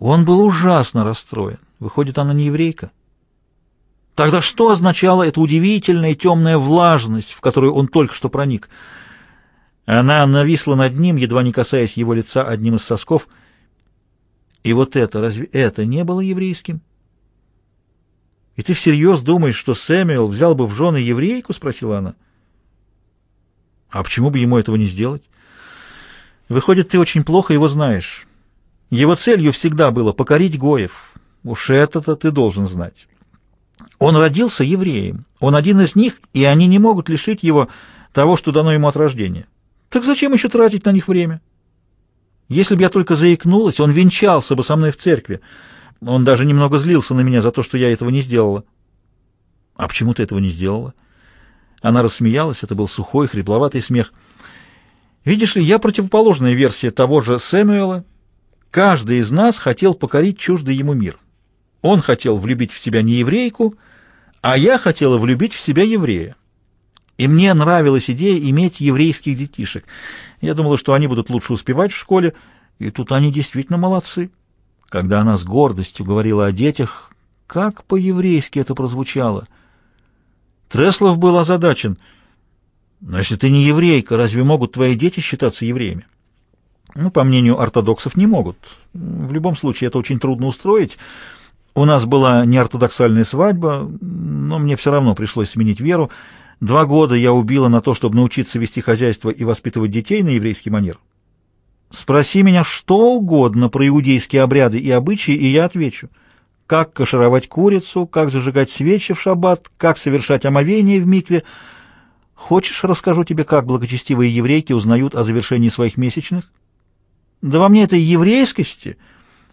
Он был ужасно расстроен. Выходит, она не еврейка. Тогда что означала эта удивительная темная влажность, в которую он только что проник? Она нависла над ним, едва не касаясь его лица одним из сосков. И вот это, разве это не было еврейским? «И ты всерьез думаешь, что Сэмюэл взял бы в жены еврейку?» — спросила она. «А почему бы ему этого не сделать?» «Выходит, ты очень плохо его знаешь». Его целью всегда было покорить Гоев. Уж это-то ты должен знать. Он родился евреем. Он один из них, и они не могут лишить его того, что дано ему от рождения. Так зачем еще тратить на них время? Если бы я только заикнулась, он венчался бы со мной в церкви. Он даже немного злился на меня за то, что я этого не сделала. А почему ты этого не сделала? Она рассмеялась, это был сухой, хрипловатый смех. Видишь ли, я противоположная версия того же Сэмюэла, Каждый из нас хотел покорить чуждый ему мир. Он хотел влюбить в себя не еврейку, а я хотела влюбить в себя еврея. И мне нравилась идея иметь еврейских детишек. Я думала, что они будут лучше успевать в школе, и тут они действительно молодцы. Когда она с гордостью говорила о детях, как по-еврейски это прозвучало. Треслов был озадачен. «Но если ты не еврейка, разве могут твои дети считаться евреями?» Ну, по мнению ортодоксов, не могут. В любом случае, это очень трудно устроить. У нас была неортодоксальная свадьба, но мне все равно пришлось сменить веру. Два года я убила на то, чтобы научиться вести хозяйство и воспитывать детей на еврейский манер. Спроси меня что угодно про иудейские обряды и обычаи, и я отвечу. Как кашировать курицу, как зажигать свечи в шаббат, как совершать омовение в микве. Хочешь, расскажу тебе, как благочестивые еврейки узнают о завершении своих месячных? Да во мне этой еврейскости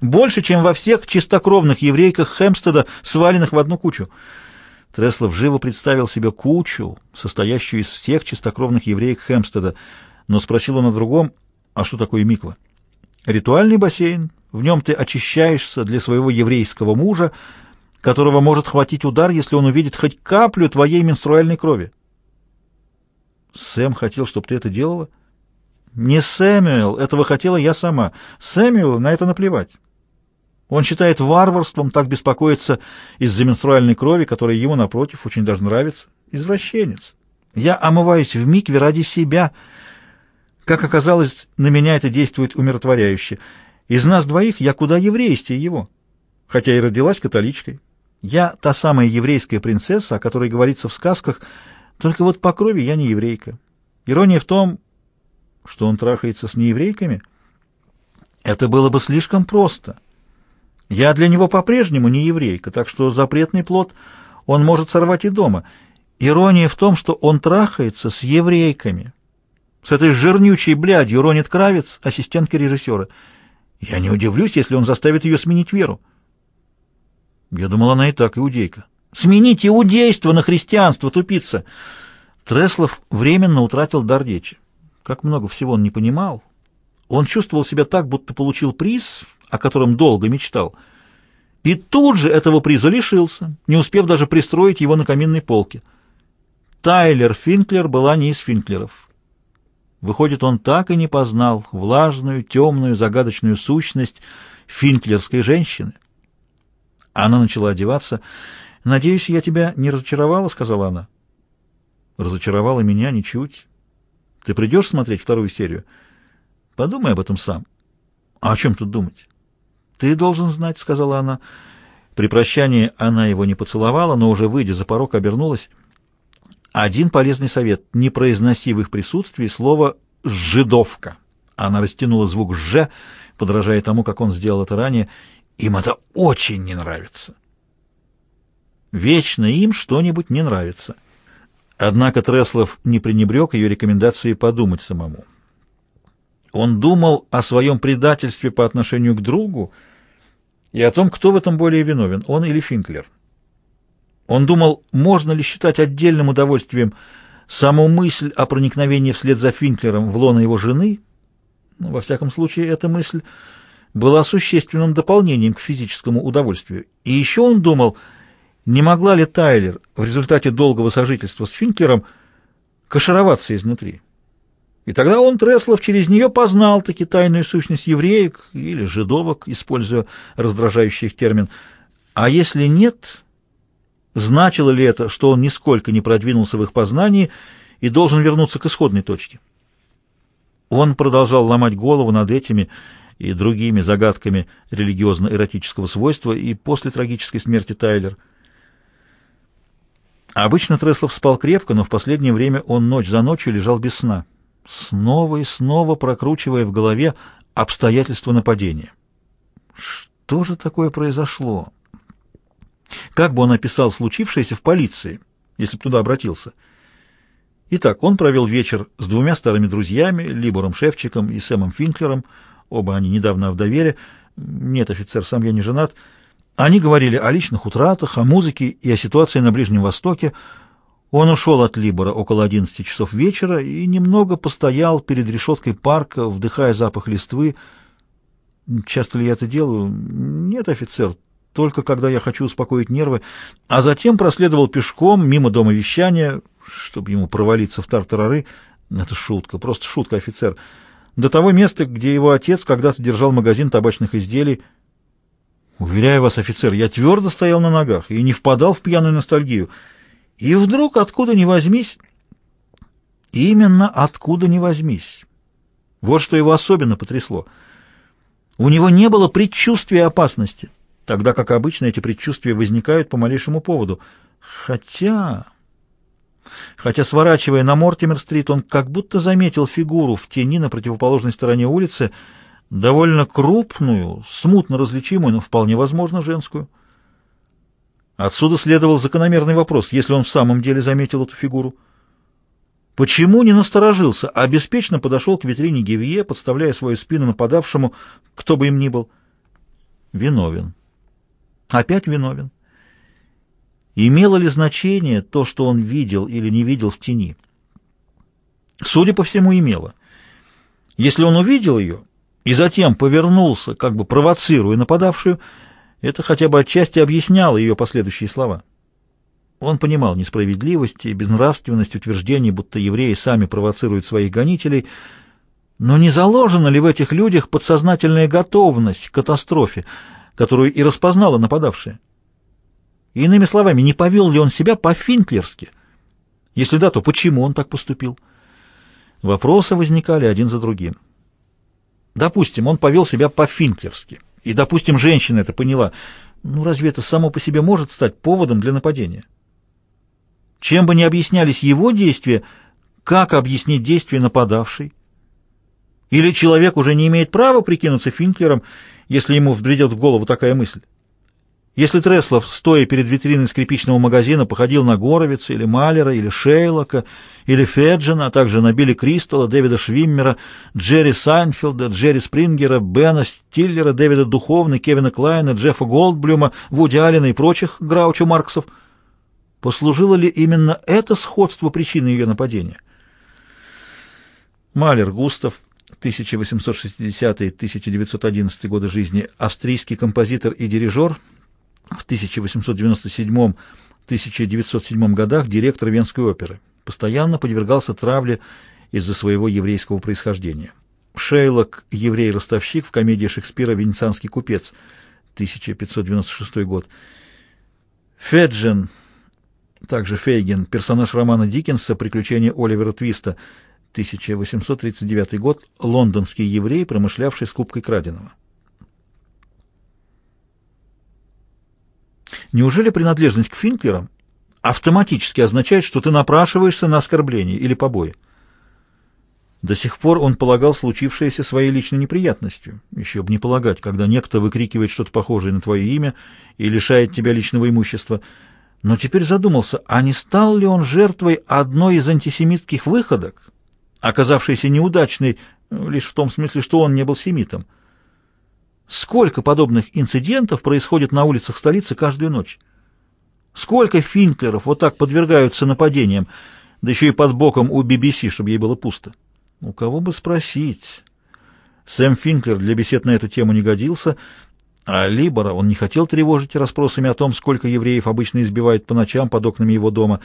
больше, чем во всех чистокровных еврейках Хемстеда, сваленных в одну кучу. Треслов живо представил себе кучу, состоящую из всех чистокровных евреек Хемстеда, но спросил он о другом, а что такое миква? Ритуальный бассейн, в нем ты очищаешься для своего еврейского мужа, которого может хватить удар, если он увидит хоть каплю твоей менструальной крови. Сэм хотел, чтобы ты это делала? — не Сэмюэл, этого хотела я сама. Сэмюэл на это наплевать. Он считает варварством так беспокоиться из-за менструальной крови, которая ему, напротив, очень даже нравится. Извращенец. Я омываюсь в микве ради себя. Как оказалось, на меня это действует умиротворяюще. Из нас двоих я куда еврейстее его, хотя и родилась католичкой. Я та самая еврейская принцесса, о которой говорится в сказках, только вот по крови я не еврейка. Ирония в том, что он трахается с нееврейками? Это было бы слишком просто. Я для него по-прежнему не еврейка, так что запретный плод он может сорвать и дома. Ирония в том, что он трахается с еврейками. С этой жирнючей блядью Ронит Кравец, ассистентка режиссера. Я не удивлюсь, если он заставит ее сменить веру. Я думал, она и так иудейка. Сменить иудейство на христианство, тупица! Треслов временно утратил дар речи. Как много всего он не понимал. Он чувствовал себя так, будто получил приз, о котором долго мечтал. И тут же этого приза лишился, не успев даже пристроить его на каминной полке. Тайлер Финклер была не из Финклеров. Выходит, он так и не познал влажную, темную, загадочную сущность финклерской женщины. Она начала одеваться. «Надеюсь, я тебя не разочаровала?» — сказала она. «Разочаровала меня ничуть. Ты придешь смотреть вторую серию? Подумай об этом сам. А о чем тут думать? Ты должен знать, — сказала она. При прощании она его не поцеловала, но уже выйдя за порог, обернулась. Один полезный совет — не произноси в их присутствии слово «жидовка». Она растянула звук «ж», подражая тому, как он сделал это ранее. Им это очень не нравится. Вечно им что-нибудь не нравится. — Однако Треслов не пренебрег ее рекомендацией подумать самому. Он думал о своем предательстве по отношению к другу и о том, кто в этом более виновен, он или Финклер. Он думал, можно ли считать отдельным удовольствием саму мысль о проникновении вслед за Финклером в лоно его жены. Ну, во всяком случае, эта мысль была существенным дополнением к физическому удовольствию. И еще он думал не могла ли Тайлер в результате долгого сожительства с Финкером кашироваться изнутри? И тогда он, Треслов, через нее познал таки тайную сущность евреек или жидовок, используя раздражающий их термин. А если нет, значило ли это, что он нисколько не продвинулся в их познании и должен вернуться к исходной точке? Он продолжал ломать голову над этими и другими загадками религиозно-эротического свойства и после трагической смерти Тайлер – Обычно Треслов спал крепко, но в последнее время он ночь за ночью лежал без сна, снова и снова прокручивая в голове обстоятельства нападения. Что же такое произошло? Как бы он описал случившееся в полиции, если бы туда обратился? Итак, он провел вечер с двумя старыми друзьями, Либором Шевчиком и Сэмом Финклером, оба они недавно овдовели, нет, офицер, сам я не женат, — они говорили о личных утратах, о музыке и о ситуации на Ближнем Востоке. Он ушел от Либора около 11 часов вечера и немного постоял перед решеткой парка, вдыхая запах листвы. Часто ли я это делаю? Нет, офицер, только когда я хочу успокоить нервы. А затем проследовал пешком мимо дома вещания, чтобы ему провалиться в тартарары. Это шутка, просто шутка, офицер. До того места, где его отец когда-то держал магазин табачных изделий — Уверяю вас, офицер, я твердо стоял на ногах и не впадал в пьяную ностальгию. И вдруг, откуда ни возьмись... Именно откуда ни возьмись. Вот что его особенно потрясло. У него не было предчувствия опасности, тогда как обычно эти предчувствия возникают по малейшему поводу. Хотя... Хотя, сворачивая на Мортимер-стрит, он как будто заметил фигуру в тени на противоположной стороне улицы, довольно крупную, смутно различимую, но вполне возможно женскую. Отсюда следовал закономерный вопрос, если он в самом деле заметил эту фигуру. Почему не насторожился, а беспечно подошел к витрине Гевье, подставляя свою спину нападавшему, кто бы им ни был? Виновен. Опять виновен. Имело ли значение то, что он видел или не видел в тени? Судя по всему, имело. Если он увидел ее, и затем повернулся, как бы провоцируя нападавшую, это хотя бы отчасти объясняло ее последующие слова. Он понимал несправедливость и безнравственность утверждений, будто евреи сами провоцируют своих гонителей, но не заложена ли в этих людях подсознательная готовность к катастрофе, которую и распознала нападавшая? Иными словами, не повел ли он себя по-финклерски? Если да, то почему он так поступил? Вопросы возникали один за другим. Допустим, он повел себя по-финкерски. И, допустим, женщина это поняла. Ну, разве это само по себе может стать поводом для нападения? Чем бы ни объяснялись его действия, как объяснить действия нападавшей? Или человек уже не имеет права прикинуться Финклером, если ему взбредет в голову такая мысль? Если Треслов, стоя перед витриной скрипичного магазина, походил на Горовица или Малера, или Шейлока, или Феджина, а также на Билли Кристалла, Дэвида Швиммера, Джерри Сайнфилда, Джерри Спрингера, Бена Стиллера, Дэвида Духовны, Кевина Клайна, Джеффа Голдблюма, Вуди Аллена и прочих Граучо Марксов, послужило ли именно это сходство причиной ее нападения? Малер Густав, 1860-1911 годы жизни, австрийский композитор и дирижер – в 1897-1907 годах директор Венской оперы. Постоянно подвергался травле из-за своего еврейского происхождения. Шейлок – еврей-ростовщик в комедии Шекспира «Венецианский купец» 1596 год. Феджин, также Фейген, персонаж романа Диккенса «Приключения Оливера Твиста» 1839 год, лондонский еврей, промышлявший скупкой краденого. Неужели принадлежность к Финклерам автоматически означает, что ты напрашиваешься на оскорбление или побои? До сих пор он полагал случившееся своей личной неприятностью. Еще бы не полагать, когда некто выкрикивает что-то похожее на твое имя и лишает тебя личного имущества. Но теперь задумался, а не стал ли он жертвой одной из антисемитских выходок, оказавшейся неудачной ну, лишь в том смысле, что он не был семитом? Сколько подобных инцидентов происходит на улицах столицы каждую ночь? Сколько финклеров вот так подвергаются нападениям, да еще и под боком у BBC, чтобы ей было пусто? У кого бы спросить? Сэм Финклер для бесед на эту тему не годился, а Либора он не хотел тревожить расспросами о том, сколько евреев обычно избивают по ночам под окнами его дома.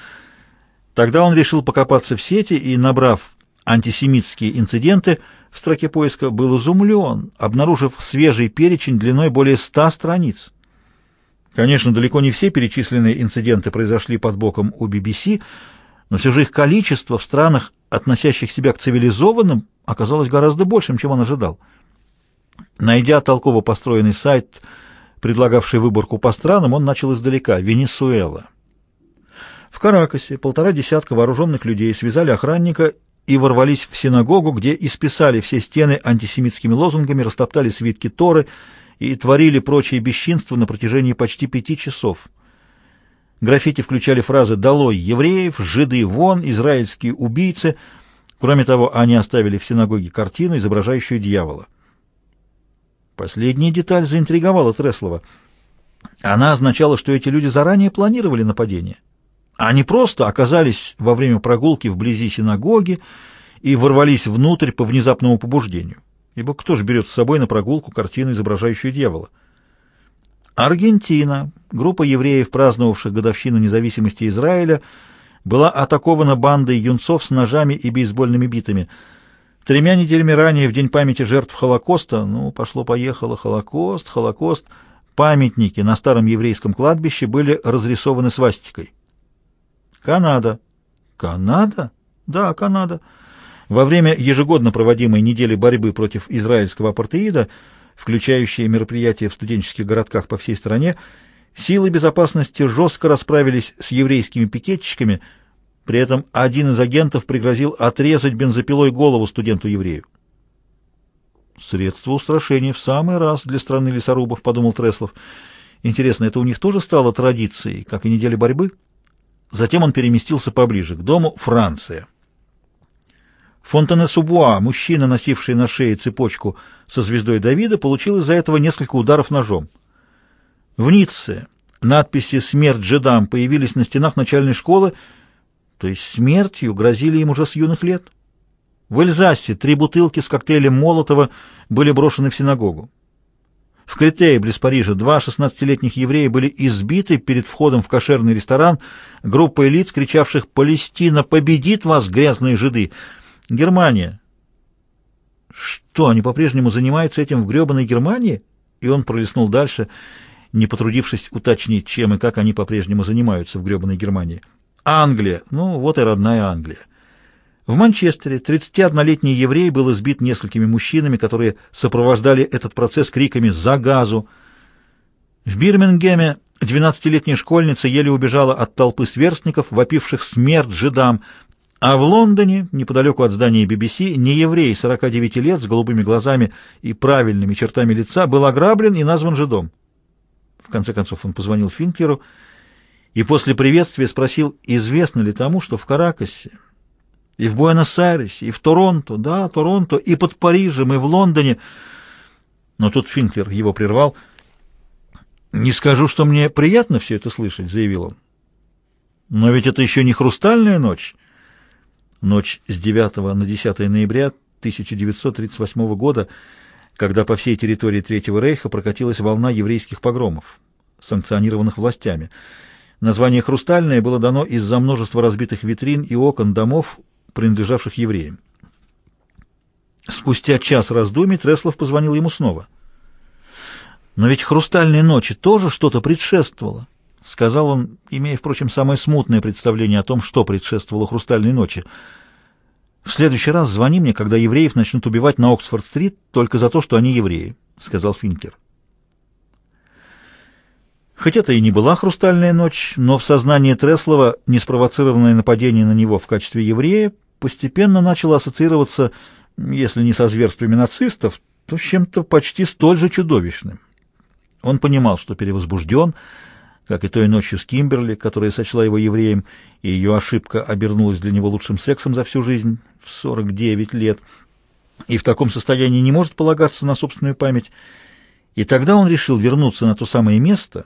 Тогда он решил покопаться в сети и, набрав антисемитские инциденты в строке поиска, был изумлен, обнаружив свежий перечень длиной более ста страниц. Конечно, далеко не все перечисленные инциденты произошли под боком у BBC, но все же их количество в странах, относящих себя к цивилизованным, оказалось гораздо большим, чем он ожидал. Найдя толково построенный сайт, предлагавший выборку по странам, он начал издалека – Венесуэла. В Каракасе полтора десятка вооруженных людей связали охранника и ворвались в синагогу, где исписали все стены антисемитскими лозунгами, растоптали свитки Торы и творили прочие бесчинства на протяжении почти пяти часов. Граффити включали фразы «Долой евреев», «Жиды вон», «Израильские убийцы». Кроме того, они оставили в синагоге картину, изображающую дьявола. Последняя деталь заинтриговала Треслова. Она означала, что эти люди заранее планировали нападение. Они просто оказались во время прогулки вблизи синагоги и ворвались внутрь по внезапному побуждению. Ибо кто же берет с собой на прогулку картину, изображающую дьявола? Аргентина, группа евреев, праздновавших годовщину независимости Израиля, была атакована бандой юнцов с ножами и бейсбольными битами. Тремя неделями ранее, в День памяти жертв Холокоста, ну, пошло-поехало, Холокост, Холокост, памятники на старом еврейском кладбище были разрисованы свастикой. Канада. Канада? Да, Канада. Во время ежегодно проводимой недели борьбы против израильского апартеида, включающей мероприятия в студенческих городках по всей стране, силы безопасности жестко расправились с еврейскими пикетчиками, при этом один из агентов пригрозил отрезать бензопилой голову студенту-еврею. «Средство устрашения в самый раз для страны лесорубов», — подумал Треслов. «Интересно, это у них тоже стало традицией, как и неделя борьбы?» Затем он переместился поближе к дому Франция. Фонтене-Субуа, мужчина, носивший на шее цепочку со звездой Давида, получил из-за этого несколько ударов ножом. В Ницце надписи «Смерть джедам» появились на стенах начальной школы, то есть смертью грозили им уже с юных лет. В Эльзасе три бутылки с коктейлем Молотова были брошены в синагогу. В Критее, близ Парижа, два 16-летних еврея были избиты перед входом в кошерный ресторан группой лиц, кричавших «Палестина победит вас, грязные жиды!» Германия. Что, они по-прежнему занимаются этим в грёбаной Германии? И он пролистнул дальше, не потрудившись уточнить, чем и как они по-прежнему занимаются в грёбаной Германии. Англия. Ну, вот и родная Англия. В Манчестере 31-летний еврей был избит несколькими мужчинами, которые сопровождали этот процесс криками «За газу!». В Бирмингеме 12-летняя школьница еле убежала от толпы сверстников, вопивших смерть жидам, а в Лондоне, неподалеку от здания BBC, нееврей 49 лет с голубыми глазами и правильными чертами лица был ограблен и назван жидом. В конце концов он позвонил Финклеру и после приветствия спросил, известно ли тому, что в Каракасе и в Буэнос-Айресе, и в Торонто, да, Торонто, и под Парижем, и в Лондоне. Но тут Финклер его прервал. «Не скажу, что мне приятно все это слышать», — заявил он. «Но ведь это еще не хрустальная ночь». Ночь с 9 на 10 ноября 1938 года, когда по всей территории Третьего Рейха прокатилась волна еврейских погромов, санкционированных властями. Название «Хрустальное» было дано из-за множества разбитых витрин и окон домов, принадлежавших евреям. Спустя час раздумий Треслов позвонил ему снова. «Но ведь хрустальной ночи тоже что-то предшествовало», — сказал он, имея, впрочем, самое смутное представление о том, что предшествовало хрустальной ночи. «В следующий раз звони мне, когда евреев начнут убивать на Оксфорд-стрит только за то, что они евреи», — сказал Финкер. Хоть это и не была хрустальная ночь, но в сознании Треслова неспровоцированное нападение на него в качестве еврея постепенно начало ассоциироваться, если не со зверствами нацистов, то с чем-то почти столь же чудовищным. Он понимал, что перевозбужден, как и той ночью с Кимберли, которая сочла его евреем, и ее ошибка обернулась для него лучшим сексом за всю жизнь в 49 лет, и в таком состоянии не может полагаться на собственную память. И тогда он решил вернуться на то самое место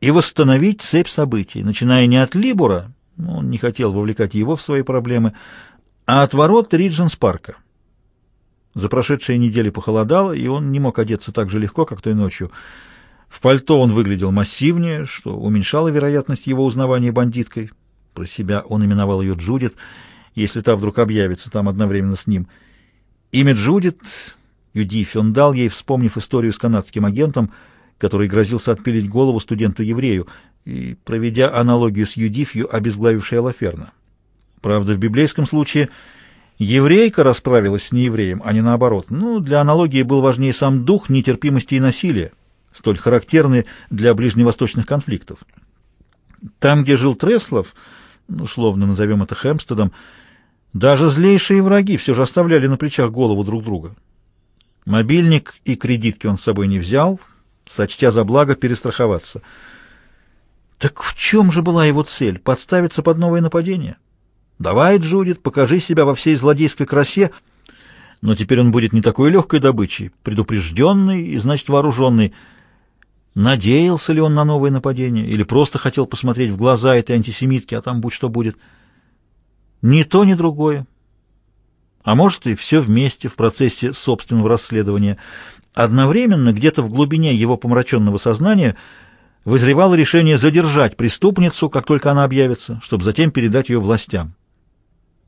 и восстановить цепь событий, начиная не от Либура, ну, он не хотел вовлекать его в свои проблемы, а от ворот Ридженс парка. За прошедшие недели похолодало, и он не мог одеться так же легко, как той ночью. В пальто он выглядел массивнее, что уменьшало вероятность его узнавания бандиткой. Про себя он именовал ее Джудит, если та вдруг объявится там одновременно с ним. Имя Джудит Юдиф он дал ей, вспомнив историю с канадским агентом, который грозился отпилить голову студенту-еврею, и, проведя аналогию с Юдифью, обезглавившей Алаферна. Правда, в библейском случае еврейка расправилась с неевреем, а не наоборот. Но для аналогии был важнее сам дух нетерпимости и насилия, столь характерный для ближневосточных конфликтов. Там, где жил Треслов, ну, условно назовем это Хэмстедом, даже злейшие враги все же оставляли на плечах голову друг друга. Мобильник и кредитки он с собой не взял, сочтя за благо перестраховаться — так в чем же была его цель? Подставиться под новое нападение? Давай, Джудит, покажи себя во всей злодейской красе, но теперь он будет не такой легкой добычей, предупрежденный и, значит, вооруженный. Надеялся ли он на новое нападение или просто хотел посмотреть в глаза этой антисемитки, а там будь что будет? Ни то, ни другое. А может и все вместе в процессе собственного расследования. Одновременно где-то в глубине его помраченного сознания – вызревало решение задержать преступницу, как только она объявится, чтобы затем передать ее властям.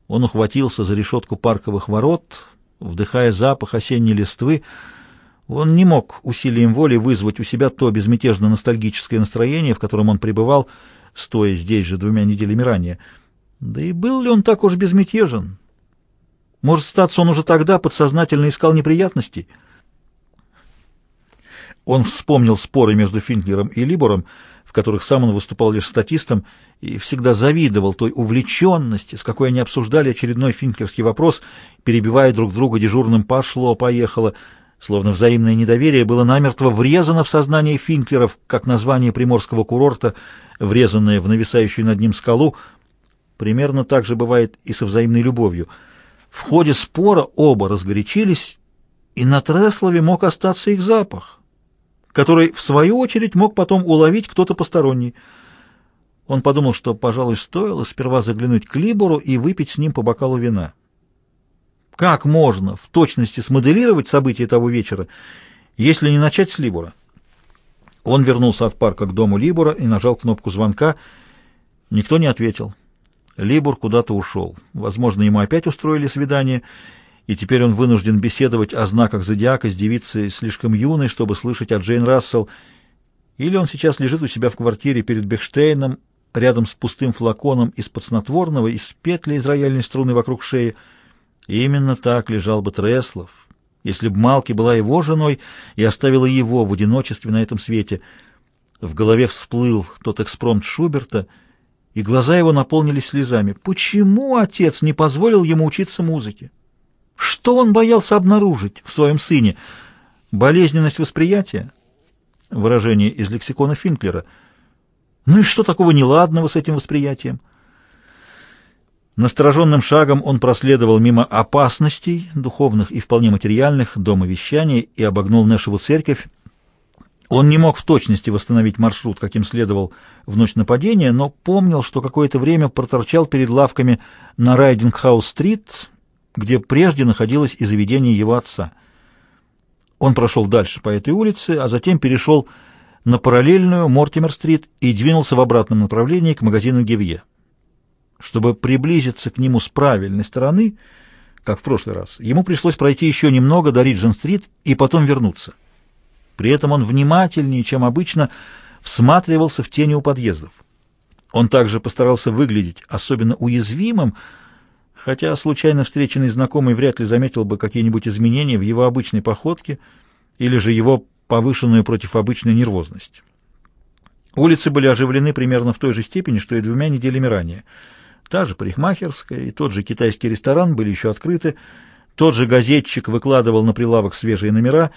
Он ухватился за решетку парковых ворот, вдыхая запах осенней листвы. Он не мог усилием воли вызвать у себя то безмятежно-ностальгическое настроение, в котором он пребывал, стоя здесь же двумя неделями ранее. Да и был ли он так уж безмятежен? Может, статься он уже тогда подсознательно искал неприятностей? Он вспомнил споры между Финклером и Либором, в которых сам он выступал лишь статистом, и всегда завидовал той увлеченности, с какой они обсуждали очередной финклерский вопрос, перебивая друг друга дежурным «пошло-поехало», словно взаимное недоверие было намертво врезано в сознание финклеров, как название приморского курорта, врезанное в нависающую над ним скалу. Примерно так же бывает и со взаимной любовью. В ходе спора оба разгорячились, и на Треслове мог остаться их запах который, в свою очередь, мог потом уловить кто-то посторонний. Он подумал, что, пожалуй, стоило сперва заглянуть к Либору и выпить с ним по бокалу вина. Как можно в точности смоделировать события того вечера, если не начать с Либора? Он вернулся от парка к дому Либора и нажал кнопку звонка. Никто не ответил. Либор куда-то ушел. Возможно, ему опять устроили свидание — и теперь он вынужден беседовать о знаках зодиака с девицей слишком юной, чтобы слышать о Джейн Рассел, или он сейчас лежит у себя в квартире перед Бехштейном, рядом с пустым флаконом из-под снотворного и с петлей из рояльной струны вокруг шеи. И именно так лежал бы Треслов, если бы Малки была его женой и оставила его в одиночестве на этом свете. В голове всплыл тот экспромт Шуберта, и глаза его наполнились слезами. Почему отец не позволил ему учиться музыке? Что он боялся обнаружить в своем сыне? Болезненность восприятия? Выражение из лексикона Финклера. Ну и что такого неладного с этим восприятием? Настороженным шагом он проследовал мимо опасностей, духовных и вполне материальных, дома вещаний и обогнул Нэшеву церковь. Он не мог в точности восстановить маршрут, каким следовал в ночь нападения, но помнил, что какое-то время проторчал перед лавками на Райдинг-хаус-стрит, где прежде находилось и заведение его отца. Он прошел дальше по этой улице, а затем перешел на параллельную Мортимер-стрит и двинулся в обратном направлении к магазину Гевье. Чтобы приблизиться к нему с правильной стороны, как в прошлый раз, ему пришлось пройти еще немного до Риджин-стрит и потом вернуться. При этом он внимательнее, чем обычно, всматривался в тени у подъездов. Он также постарался выглядеть особенно уязвимым, хотя случайно встреченный знакомый вряд ли заметил бы какие-нибудь изменения в его обычной походке или же его повышенную против обычной нервозность. Улицы были оживлены примерно в той же степени, что и двумя неделями ранее. Та же парикмахерская и тот же китайский ресторан были еще открыты, тот же газетчик выкладывал на прилавок свежие номера.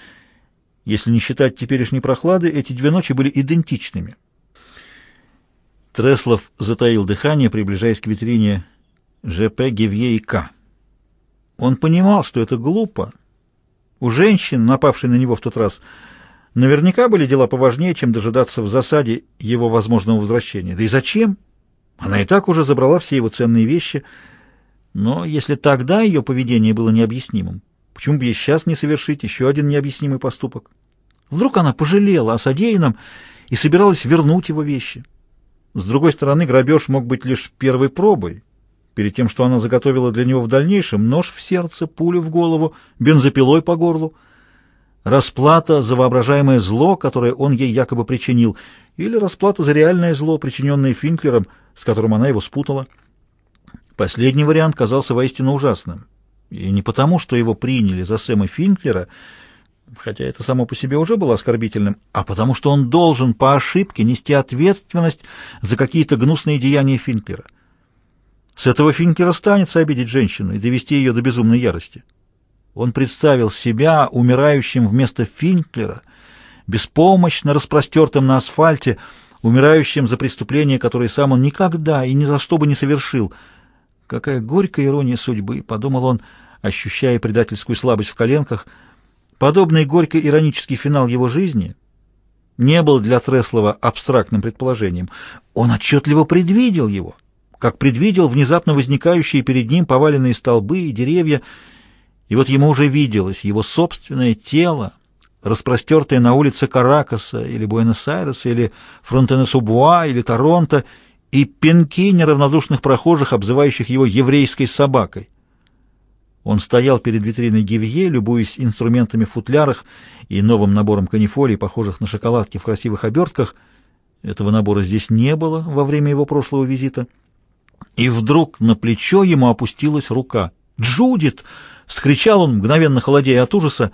Если не считать теперешней прохлады, эти две ночи были идентичными. Треслов затаил дыхание, приближаясь к витрине Ж.П. Гевье и К. Он понимал, что это глупо. У женщин, напавшей на него в тот раз, наверняка были дела поважнее, чем дожидаться в засаде его возможного возвращения. Да и зачем? Она и так уже забрала все его ценные вещи. Но если тогда ее поведение было необъяснимым, почему бы ей сейчас не совершить еще один необъяснимый поступок? Вдруг она пожалела о содеянном и собиралась вернуть его вещи. С другой стороны, грабеж мог быть лишь первой пробой, перед тем, что она заготовила для него в дальнейшем, нож в сердце, пулю в голову, бензопилой по горлу. Расплата за воображаемое зло, которое он ей якобы причинил, или расплата за реальное зло, причиненное Финклером, с которым она его спутала. Последний вариант казался воистину ужасным. И не потому, что его приняли за Сэма Финклера, хотя это само по себе уже было оскорбительным, а потому что он должен по ошибке нести ответственность за какие-то гнусные деяния Финклера. С этого Финкера станется обидеть женщину и довести ее до безумной ярости. Он представил себя умирающим вместо Финклера, беспомощно распростертым на асфальте, умирающим за преступление, которое сам он никогда и ни за что бы не совершил. Какая горькая ирония судьбы, — подумал он, ощущая предательскую слабость в коленках. Подобный горько-иронический финал его жизни не был для Треслова абстрактным предположением. Он отчетливо предвидел его — как предвидел внезапно возникающие перед ним поваленные столбы и деревья, и вот ему уже виделось его собственное тело, распростертое на улице Каракаса или Буэнос-Айреса или Фронтенесубуа или Торонто, и пинки неравнодушных прохожих, обзывающих его еврейской собакой. Он стоял перед витриной Гивье, любуясь инструментами в футлярах и новым набором канифолий, похожих на шоколадки в красивых обертках. Этого набора здесь не было во время его прошлого визита — и вдруг на плечо ему опустилась рука. «Джудит!» — вскричал он, мгновенно холодея от ужаса.